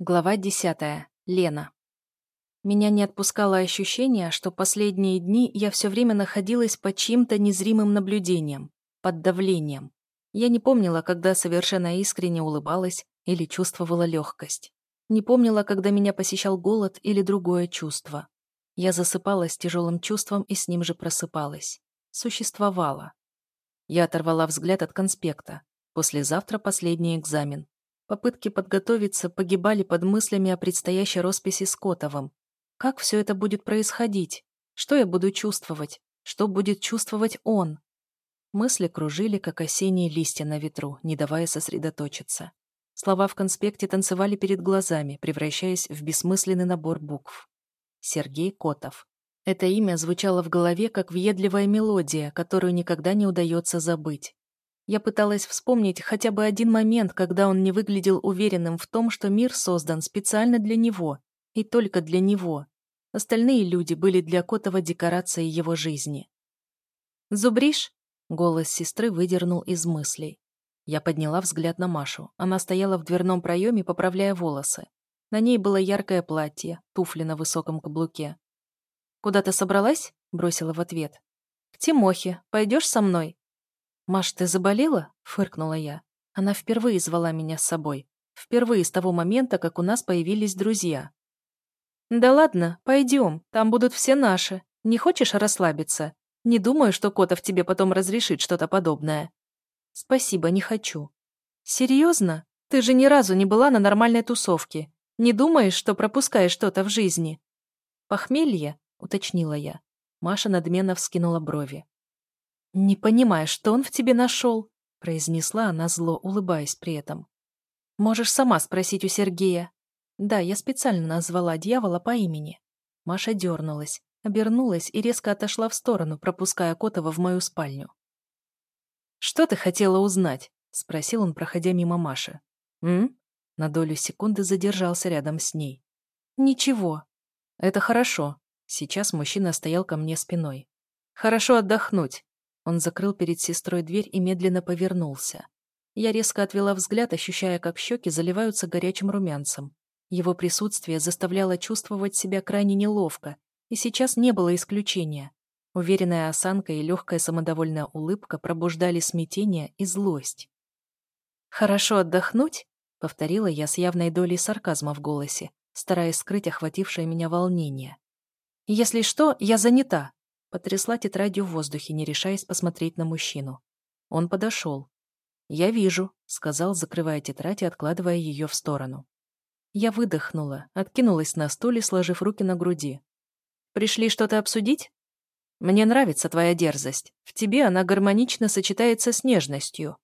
Глава десятая. Лена. Меня не отпускало ощущение, что последние дни я все время находилась под чьим-то незримым наблюдением, под давлением. Я не помнила, когда совершенно искренне улыбалась или чувствовала легкость. Не помнила, когда меня посещал голод или другое чувство. Я засыпала с тяжелым чувством и с ним же просыпалась. Существовала. Я оторвала взгляд от конспекта. Послезавтра последний экзамен. Попытки подготовиться погибали под мыслями о предстоящей росписи с Котовым. Как все это будет происходить? Что я буду чувствовать? Что будет чувствовать он? Мысли кружили, как осенние листья на ветру, не давая сосредоточиться. Слова в конспекте танцевали перед глазами, превращаясь в бессмысленный набор букв. Сергей Котов. Это имя звучало в голове, как въедливая мелодия, которую никогда не удается забыть. Я пыталась вспомнить хотя бы один момент, когда он не выглядел уверенным в том, что мир создан специально для него, и только для него. Остальные люди были для Котова декорацией его жизни. «Зубришь?» — голос сестры выдернул из мыслей. Я подняла взгляд на Машу. Она стояла в дверном проеме, поправляя волосы. На ней было яркое платье, туфли на высоком каблуке. «Куда ты собралась?» — бросила в ответ. «К Тимохе. Пойдешь со мной?» «Маш, ты заболела?» — фыркнула я. Она впервые звала меня с собой. Впервые с того момента, как у нас появились друзья. «Да ладно, пойдем, там будут все наши. Не хочешь расслабиться? Не думаю, что Котов тебе потом разрешит что-то подобное». «Спасибо, не хочу». «Серьезно? Ты же ни разу не была на нормальной тусовке. Не думаешь, что пропускаешь что-то в жизни?» «Похмелье?» — уточнила я. Маша надменно вскинула брови. «Не понимаю, что он в тебе нашел», — произнесла она зло, улыбаясь при этом. «Можешь сама спросить у Сергея». Да, я специально назвала дьявола по имени. Маша дернулась, обернулась и резко отошла в сторону, пропуская Котова в мою спальню. «Что ты хотела узнать?» — спросил он, проходя мимо Маши. «М?» На долю секунды задержался рядом с ней. «Ничего. Это хорошо». Сейчас мужчина стоял ко мне спиной. «Хорошо отдохнуть. Он закрыл перед сестрой дверь и медленно повернулся. Я резко отвела взгляд, ощущая, как щеки заливаются горячим румянцем. Его присутствие заставляло чувствовать себя крайне неловко, и сейчас не было исключения. Уверенная осанка и легкая самодовольная улыбка пробуждали смятение и злость. «Хорошо отдохнуть?» — повторила я с явной долей сарказма в голосе, стараясь скрыть охватившее меня волнение. «Если что, я занята», Потрясла тетрадью в воздухе, не решаясь посмотреть на мужчину. Он подошел. «Я вижу», — сказал, закрывая тетрадь и откладывая ее в сторону. Я выдохнула, откинулась на стуле, сложив руки на груди. «Пришли что-то обсудить?» «Мне нравится твоя дерзость. В тебе она гармонично сочетается с нежностью».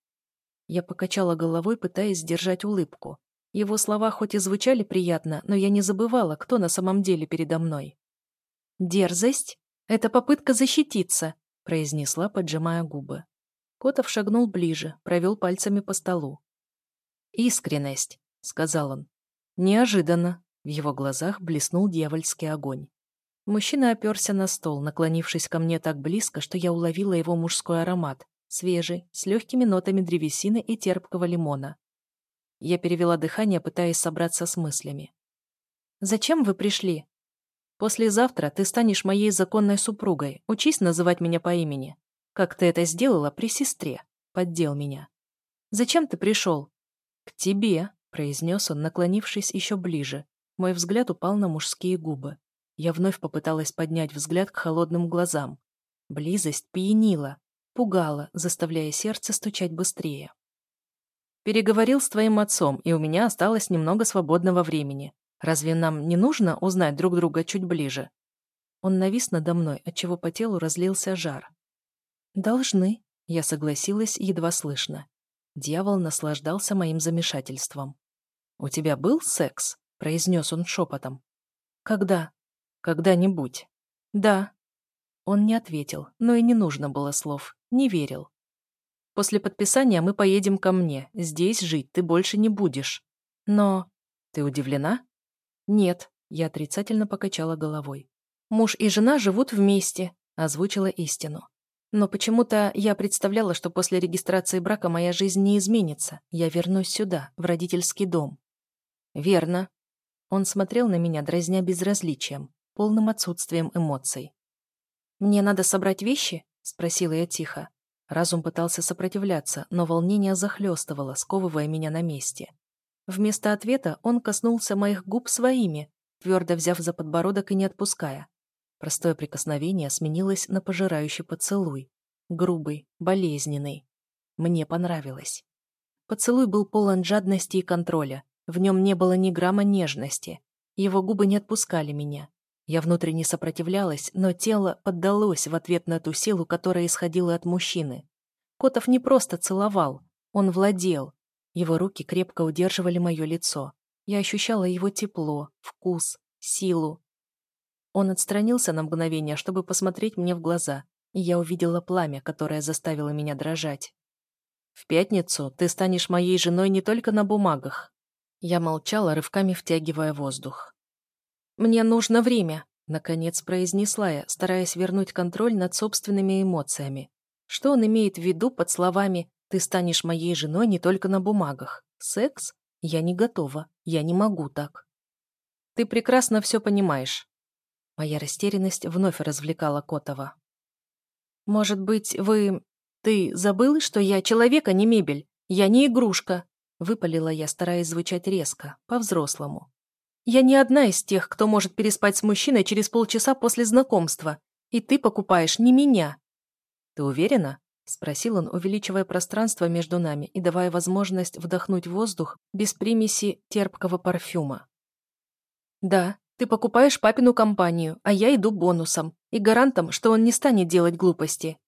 Я покачала головой, пытаясь сдержать улыбку. Его слова хоть и звучали приятно, но я не забывала, кто на самом деле передо мной. «Дерзость?» «Это попытка защититься», — произнесла, поджимая губы. Котов шагнул ближе, провел пальцами по столу. «Искренность», — сказал он. Неожиданно. В его глазах блеснул дьявольский огонь. Мужчина оперся на стол, наклонившись ко мне так близко, что я уловила его мужской аромат, свежий, с легкими нотами древесины и терпкого лимона. Я перевела дыхание, пытаясь собраться с мыслями. «Зачем вы пришли?» Послезавтра ты станешь моей законной супругой. Учись называть меня по имени. Как ты это сделала при сестре. Поддел меня. Зачем ты пришел? К тебе, произнес он, наклонившись еще ближе. Мой взгляд упал на мужские губы. Я вновь попыталась поднять взгляд к холодным глазам. Близость пьянила, пугала, заставляя сердце стучать быстрее. Переговорил с твоим отцом, и у меня осталось немного свободного времени. Разве нам не нужно узнать друг друга чуть ближе? Он навис надо мной, отчего по телу разлился жар. «Должны», — я согласилась едва слышно. Дьявол наслаждался моим замешательством. «У тебя был секс?» — произнес он шепотом. «Когда?» «Когда-нибудь». «Да». Он не ответил, но и не нужно было слов, не верил. «После подписания мы поедем ко мне. Здесь жить ты больше не будешь. Но...» «Ты удивлена?» «Нет», — я отрицательно покачала головой. «Муж и жена живут вместе», — озвучила истину. Но почему-то я представляла, что после регистрации брака моя жизнь не изменится. Я вернусь сюда, в родительский дом. Верно. Он смотрел на меня, дразня безразличием, полным отсутствием эмоций. «Мне надо собрать вещи?» — спросила я тихо. Разум пытался сопротивляться, но волнение захлестывало, сковывая меня на месте. Вместо ответа он коснулся моих губ своими, твердо взяв за подбородок и не отпуская. Простое прикосновение сменилось на пожирающий поцелуй. Грубый, болезненный. Мне понравилось. Поцелуй был полон жадности и контроля. В нем не было ни грамма нежности. Его губы не отпускали меня. Я внутренне сопротивлялась, но тело поддалось в ответ на ту силу, которая исходила от мужчины. Котов не просто целовал, он владел. Его руки крепко удерживали мое лицо. Я ощущала его тепло, вкус, силу. Он отстранился на мгновение, чтобы посмотреть мне в глаза, и я увидела пламя, которое заставило меня дрожать. В пятницу ты станешь моей женой не только на бумагах. Я молчала, рывками втягивая воздух. Мне нужно время, наконец произнесла я, стараясь вернуть контроль над собственными эмоциями. Что он имеет в виду под словами «ты станешь моей женой не только на бумагах»? Секс? Я не готова. Я не могу так. Ты прекрасно все понимаешь. Моя растерянность вновь развлекала Котова. Может быть, вы «Ты забыл, что я человек, а не мебель? Я не игрушка!» Выпалила я, стараясь звучать резко, по-взрослому. «Я не одна из тех, кто может переспать с мужчиной через полчаса после знакомства, и ты покупаешь не меня!» «Ты уверена?» — спросил он, увеличивая пространство между нами и давая возможность вдохнуть воздух без примеси терпкого парфюма. «Да, ты покупаешь папину компанию, а я иду бонусом и гарантом, что он не станет делать глупости.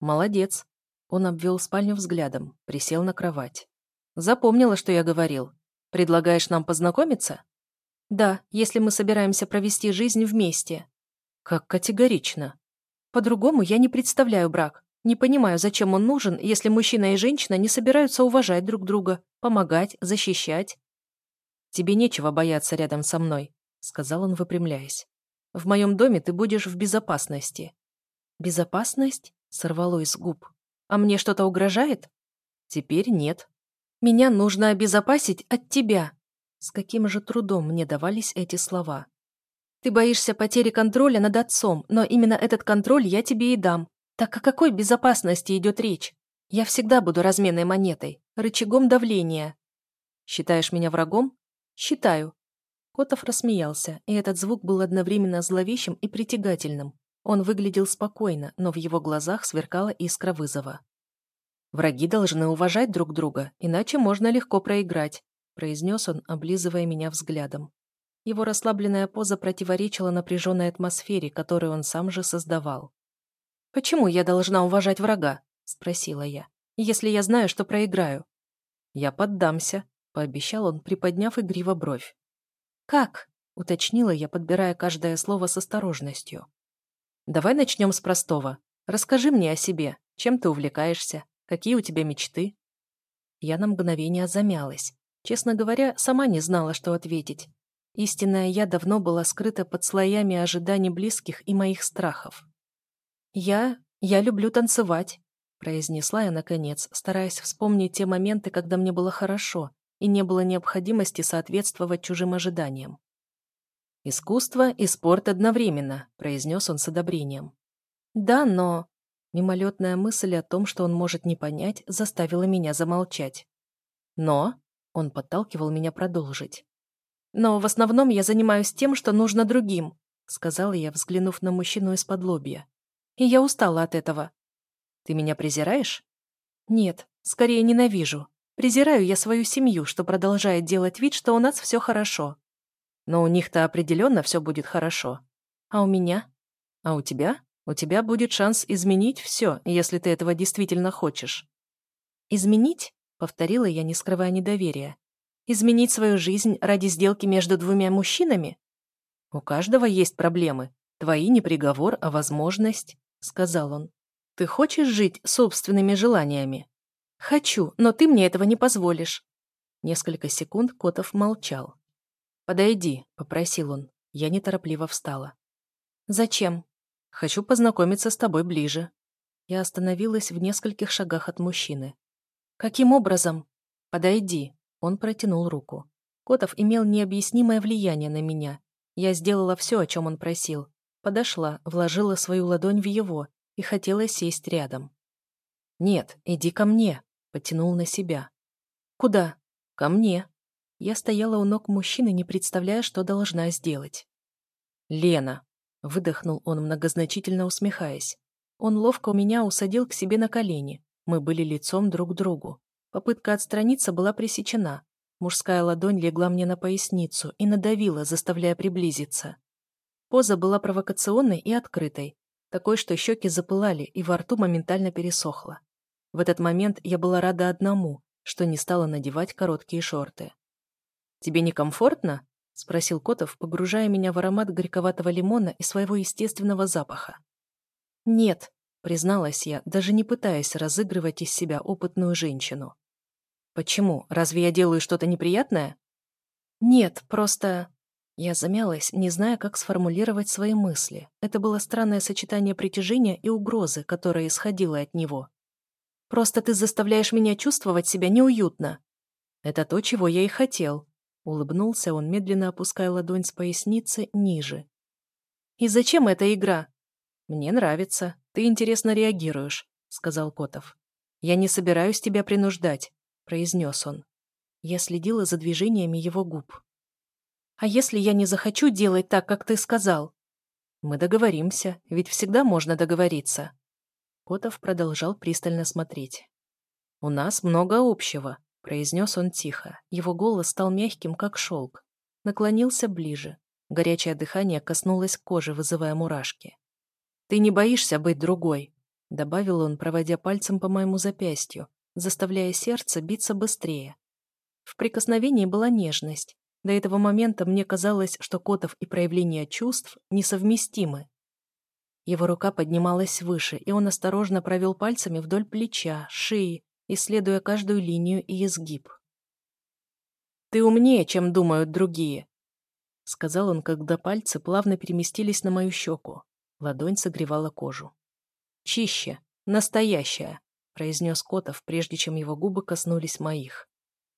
«Молодец». Он обвел спальню взглядом, присел на кровать. «Запомнила, что я говорил. Предлагаешь нам познакомиться?» «Да, если мы собираемся провести жизнь вместе». «Как категорично». «По-другому я не представляю брак. Не понимаю, зачем он нужен, если мужчина и женщина не собираются уважать друг друга, помогать, защищать». «Тебе нечего бояться рядом со мной», — сказал он, выпрямляясь. «В моем доме ты будешь в безопасности». «Безопасность?» Сорвало из губ. «А мне что-то угрожает?» «Теперь нет. Меня нужно обезопасить от тебя». С каким же трудом мне давались эти слова. «Ты боишься потери контроля над отцом, но именно этот контроль я тебе и дам. Так о какой безопасности идет речь? Я всегда буду разменной монетой, рычагом давления». «Считаешь меня врагом?» «Считаю». Котов рассмеялся, и этот звук был одновременно зловещим и притягательным. Он выглядел спокойно, но в его глазах сверкала искра вызова. «Враги должны уважать друг друга, иначе можно легко проиграть», произнес он, облизывая меня взглядом. Его расслабленная поза противоречила напряженной атмосфере, которую он сам же создавал. «Почему я должна уважать врага?» – спросила я. «Если я знаю, что проиграю». «Я поддамся», – пообещал он, приподняв игриво бровь. «Как?» – уточнила я, подбирая каждое слово с осторожностью. Давай начнем с простого. Расскажи мне о себе. Чем ты увлекаешься? Какие у тебя мечты?» Я на мгновение замялась. Честно говоря, сама не знала, что ответить. Истинная я давно была скрыта под слоями ожиданий близких и моих страхов. «Я... я люблю танцевать», — произнесла я наконец, стараясь вспомнить те моменты, когда мне было хорошо и не было необходимости соответствовать чужим ожиданиям. «Искусство и спорт одновременно», — произнес он с одобрением. «Да, но...» Мимолетная мысль о том, что он может не понять, заставила меня замолчать. «Но...» — он подталкивал меня продолжить. «Но в основном я занимаюсь тем, что нужно другим», — сказала я, взглянув на мужчину из-под лобья. «И я устала от этого». «Ты меня презираешь?» «Нет, скорее ненавижу. Презираю я свою семью, что продолжает делать вид, что у нас все хорошо. Но у них-то определенно все будет хорошо. А у меня? А у тебя? У тебя будет шанс изменить все, если ты этого действительно хочешь. «Изменить?» — повторила я, не скрывая недоверия. «Изменить свою жизнь ради сделки между двумя мужчинами?» «У каждого есть проблемы. Твои не приговор, а возможность», — сказал он. «Ты хочешь жить собственными желаниями?» «Хочу, но ты мне этого не позволишь». Несколько секунд Котов молчал. «Подойди», — попросил он. Я неторопливо встала. «Зачем?» «Хочу познакомиться с тобой ближе». Я остановилась в нескольких шагах от мужчины. «Каким образом?» «Подойди», — он протянул руку. Котов имел необъяснимое влияние на меня. Я сделала все, о чем он просил. Подошла, вложила свою ладонь в его и хотела сесть рядом. «Нет, иди ко мне», — потянул на себя. «Куда?» «Ко мне». Я стояла у ног мужчины, не представляя, что должна сделать. «Лена», — выдохнул он, многозначительно усмехаясь. Он ловко у меня усадил к себе на колени. Мы были лицом друг к другу. Попытка отстраниться была пресечена. Мужская ладонь легла мне на поясницу и надавила, заставляя приблизиться. Поза была провокационной и открытой, такой, что щеки запылали и во рту моментально пересохло. В этот момент я была рада одному, что не стала надевать короткие шорты. «Тебе некомфортно?» — спросил Котов, погружая меня в аромат горьковатого лимона и своего естественного запаха. «Нет», — призналась я, даже не пытаясь разыгрывать из себя опытную женщину. «Почему? Разве я делаю что-то неприятное?» «Нет, просто...» Я замялась, не зная, как сформулировать свои мысли. Это было странное сочетание притяжения и угрозы, которая исходила от него. «Просто ты заставляешь меня чувствовать себя неуютно». «Это то, чего я и хотел», — улыбнулся он, медленно опуская ладонь с поясницы ниже. «И зачем эта игра?» «Мне нравится. Ты интересно реагируешь», — сказал Котов. «Я не собираюсь тебя принуждать», — произнес он. Я следила за движениями его губ. «А если я не захочу делать так, как ты сказал?» «Мы договоримся, ведь всегда можно договориться». Котов продолжал пристально смотреть. «У нас много общего», — произнес он тихо. Его голос стал мягким, как шелк. Наклонился ближе. Горячее дыхание коснулось кожи, вызывая мурашки. «Ты не боишься быть другой?» — добавил он, проводя пальцем по моему запястью, заставляя сердце биться быстрее. В прикосновении была нежность. До этого момента мне казалось, что Котов и проявление чувств несовместимы. Его рука поднималась выше, и он осторожно провел пальцами вдоль плеча, шеи, исследуя каждую линию и изгиб. «Ты умнее, чем думают другие», — сказал он, когда пальцы плавно переместились на мою щеку. Ладонь согревала кожу. «Чище, настоящая», — произнес Котов, прежде чем его губы коснулись моих.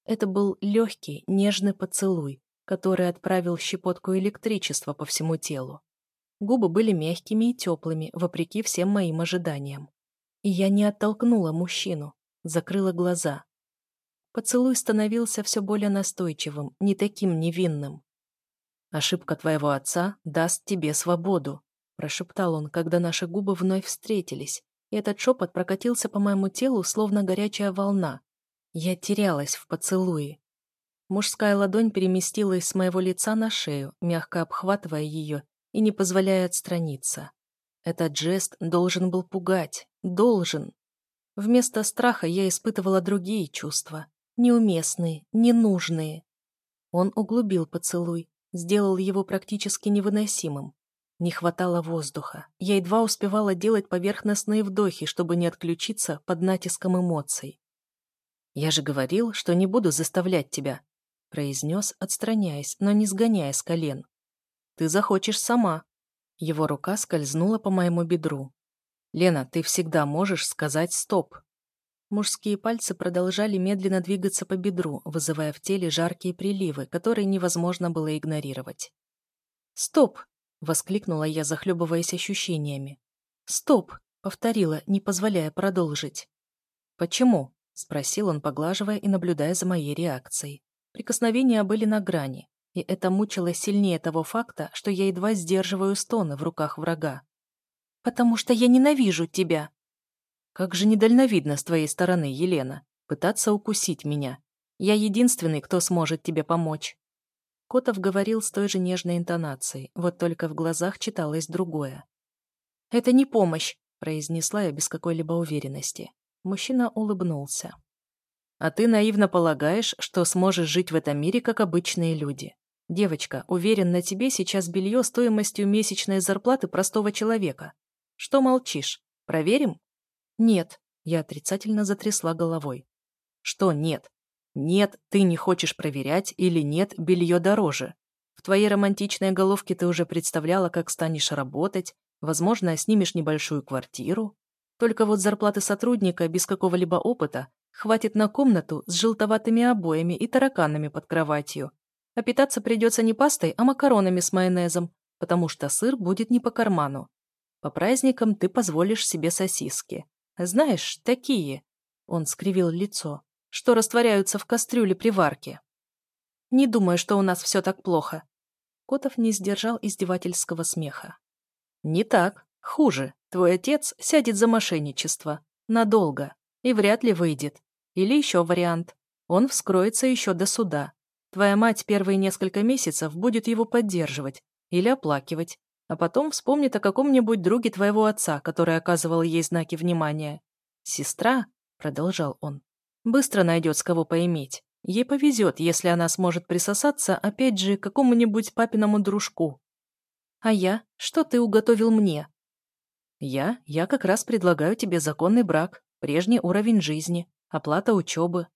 Это был легкий, нежный поцелуй, который отправил щепотку электричества по всему телу. Губы были мягкими и теплыми, вопреки всем моим ожиданиям. И я не оттолкнула мужчину, закрыла глаза. Поцелуй становился все более настойчивым, не таким невинным. «Ошибка твоего отца даст тебе свободу», прошептал он, когда наши губы вновь встретились, и этот шепот прокатился по моему телу, словно горячая волна. Я терялась в поцелуе. Мужская ладонь переместилась с моего лица на шею, мягко обхватывая ее и не позволяя отстраниться. Этот жест должен был пугать. Должен. Вместо страха я испытывала другие чувства. Неуместные, ненужные. Он углубил поцелуй, сделал его практически невыносимым. Не хватало воздуха. Я едва успевала делать поверхностные вдохи, чтобы не отключиться под натиском эмоций. «Я же говорил, что не буду заставлять тебя», — произнес, отстраняясь, но не сгоняя с колен. «Ты захочешь сама». Его рука скользнула по моему бедру. «Лена, ты всегда можешь сказать «стоп». Мужские пальцы продолжали медленно двигаться по бедру, вызывая в теле жаркие приливы, которые невозможно было игнорировать. «Стоп!» — воскликнула я, захлебываясь ощущениями. «Стоп!» — повторила, не позволяя продолжить. «Почему?» — спросил он, поглаживая и наблюдая за моей реакцией. Прикосновения были на грани, и это мучило сильнее того факта, что я едва сдерживаю стоны в руках врага. «Потому что я ненавижу тебя!» «Как же недальновидно с твоей стороны, Елена, пытаться укусить меня. Я единственный, кто сможет тебе помочь». Котов говорил с той же нежной интонацией, вот только в глазах читалось другое. «Это не помощь», — произнесла я без какой-либо уверенности. Мужчина улыбнулся. «А ты наивно полагаешь, что сможешь жить в этом мире, как обычные люди. Девочка, уверен, на тебе сейчас белье стоимостью месячной зарплаты простого человека. Что молчишь? Проверим?» «Нет», — я отрицательно затрясла головой. «Что нет? Нет, ты не хочешь проверять, или нет, белье дороже. В твоей романтичной головке ты уже представляла, как станешь работать, возможно, снимешь небольшую квартиру. Только вот зарплаты сотрудника без какого-либо опыта хватит на комнату с желтоватыми обоями и тараканами под кроватью. А питаться придется не пастой, а макаронами с майонезом, потому что сыр будет не по карману. По праздникам ты позволишь себе сосиски. Знаешь, такие, он скривил лицо, что растворяются в кастрюле при варке. Не думаю, что у нас все так плохо. Котов не сдержал издевательского смеха. Не так. Хуже. Твой отец сядет за мошенничество. Надолго. И вряд ли выйдет. Или еще вариант. Он вскроется еще до суда. Твоя мать первые несколько месяцев будет его поддерживать или оплакивать, а потом вспомнит о каком-нибудь друге твоего отца, который оказывал ей знаки внимания. Сестра, продолжал он, быстро найдет с кого поиметь. Ей повезет, если она сможет присосаться, опять же, к какому-нибудь папиному дружку. А я? Что ты уготовил мне? Я? Я как раз предлагаю тебе законный брак, прежний уровень жизни, оплата учебы.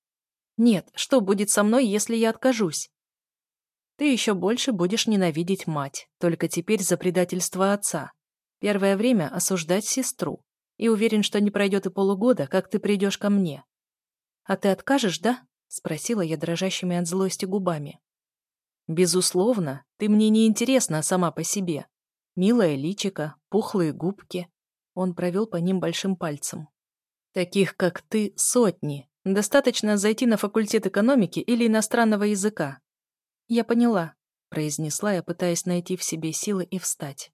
Нет, что будет со мной, если я откажусь? Ты еще больше будешь ненавидеть мать, только теперь за предательство отца. Первое время осуждать сестру. И уверен, что не пройдет и полугода, как ты придешь ко мне. А ты откажешь, да? Спросила я дрожащими от злости губами. Безусловно, ты мне не интересна сама по себе. Милая личика, пухлые губки. Он провел по ним большим пальцем. Таких, как ты, сотни. Достаточно зайти на факультет экономики или иностранного языка. «Я поняла», — произнесла я, пытаясь найти в себе силы и встать.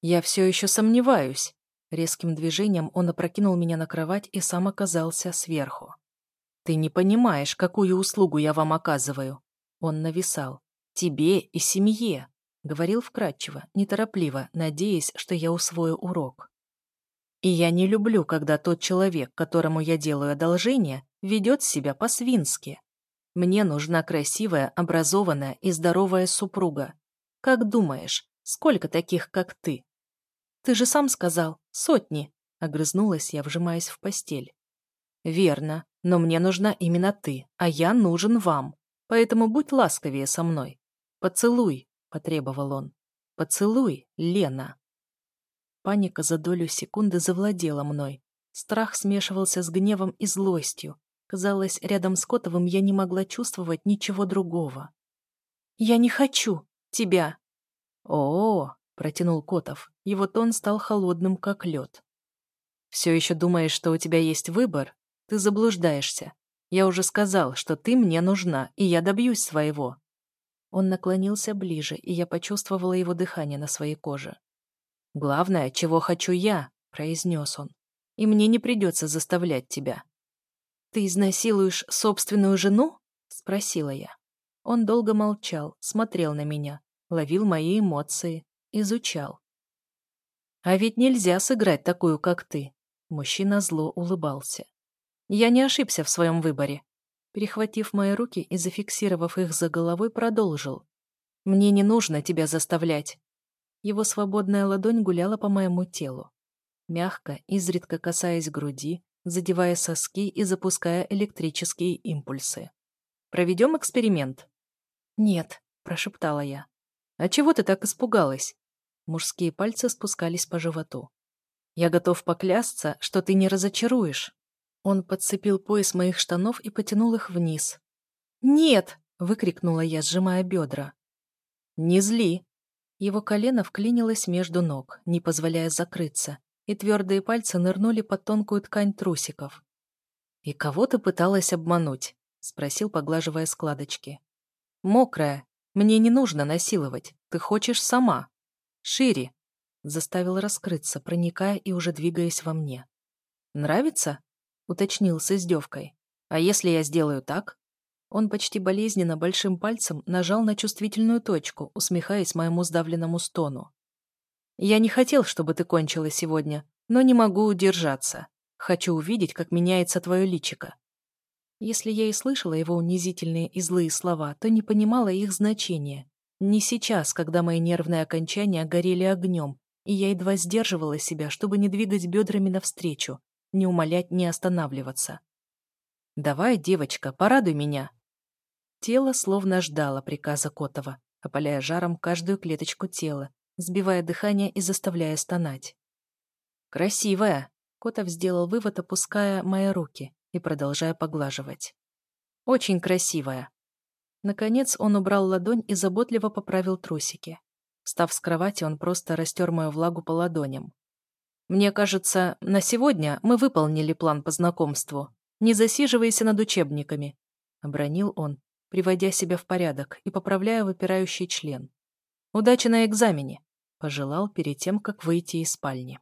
«Я все еще сомневаюсь». Резким движением он опрокинул меня на кровать и сам оказался сверху. «Ты не понимаешь, какую услугу я вам оказываю». Он нависал. «Тебе и семье», — говорил вкратчиво, неторопливо, надеясь, что я усвою урок. «И я не люблю, когда тот человек, которому я делаю одолжение, ведет себя по-свински. Мне нужна красивая, образованная и здоровая супруга. Как думаешь, сколько таких, как ты? Ты же сам сказал, сотни, огрызнулась я, вжимаясь в постель. Верно, но мне нужна именно ты, а я нужен вам. Поэтому будь ласковее со мной. Поцелуй, потребовал он. Поцелуй, Лена. Паника за долю секунды завладела мной. Страх смешивался с гневом и злостью. Казалось, рядом с Котовым я не могла чувствовать ничего другого. «Я не хочу тебя!» «О-о-о!» — протянул Котов. Его тон стал холодным, как лед. «Все еще думаешь, что у тебя есть выбор? Ты заблуждаешься. Я уже сказал, что ты мне нужна, и я добьюсь своего». Он наклонился ближе, и я почувствовала его дыхание на своей коже. «Главное, чего хочу я», — произнес он. «И мне не придется заставлять тебя. «Ты изнасилуешь собственную жену?» — спросила я. Он долго молчал, смотрел на меня, ловил мои эмоции, изучал. «А ведь нельзя сыграть такую, как ты», — мужчина зло улыбался. «Я не ошибся в своем выборе». Перехватив мои руки и зафиксировав их за головой, продолжил. «Мне не нужно тебя заставлять». Его свободная ладонь гуляла по моему телу. Мягко, изредка касаясь груди, задевая соски и запуская электрические импульсы. «Проведем эксперимент?» «Нет», — прошептала я. «А чего ты так испугалась?» Мужские пальцы спускались по животу. «Я готов поклясться, что ты не разочаруешь». Он подцепил пояс моих штанов и потянул их вниз. «Нет!» — выкрикнула я, сжимая бедра. «Не зли!» Его колено вклинилось между ног, не позволяя закрыться, и твердые пальцы нырнули под тонкую ткань трусиков. «И кого ты пыталась обмануть?» — спросил, поглаживая складочки. «Мокрая. Мне не нужно насиловать. Ты хочешь сама. Шире!» Заставил раскрыться, проникая и уже двигаясь во мне. «Нравится?» — уточнил с издевкой. «А если я сделаю так?» Он почти болезненно большим пальцем нажал на чувствительную точку, усмехаясь моему сдавленному стону. Я не хотел, чтобы ты кончила сегодня, но не могу удержаться. Хочу увидеть, как меняется твое личико». Если я и слышала его унизительные и злые слова, то не понимала их значения. Не сейчас, когда мои нервные окончания горели огнем, и я едва сдерживала себя, чтобы не двигать бедрами навстречу, не умолять, не останавливаться. «Давай, девочка, порадуй меня!» Тело словно ждало приказа Котова, опаляя жаром каждую клеточку тела, сбивая дыхание и заставляя стонать. «Красивая!» — Котов сделал вывод, опуская мои руки и продолжая поглаживать. «Очень красивая!» Наконец он убрал ладонь и заботливо поправил трусики. Встав с кровати, он просто растер мою влагу по ладоням. «Мне кажется, на сегодня мы выполнили план по знакомству. Не засиживайся над учебниками», — обронил он, приводя себя в порядок и поправляя выпирающий член. «Удачи на экзамене», — пожелал перед тем, как выйти из спальни.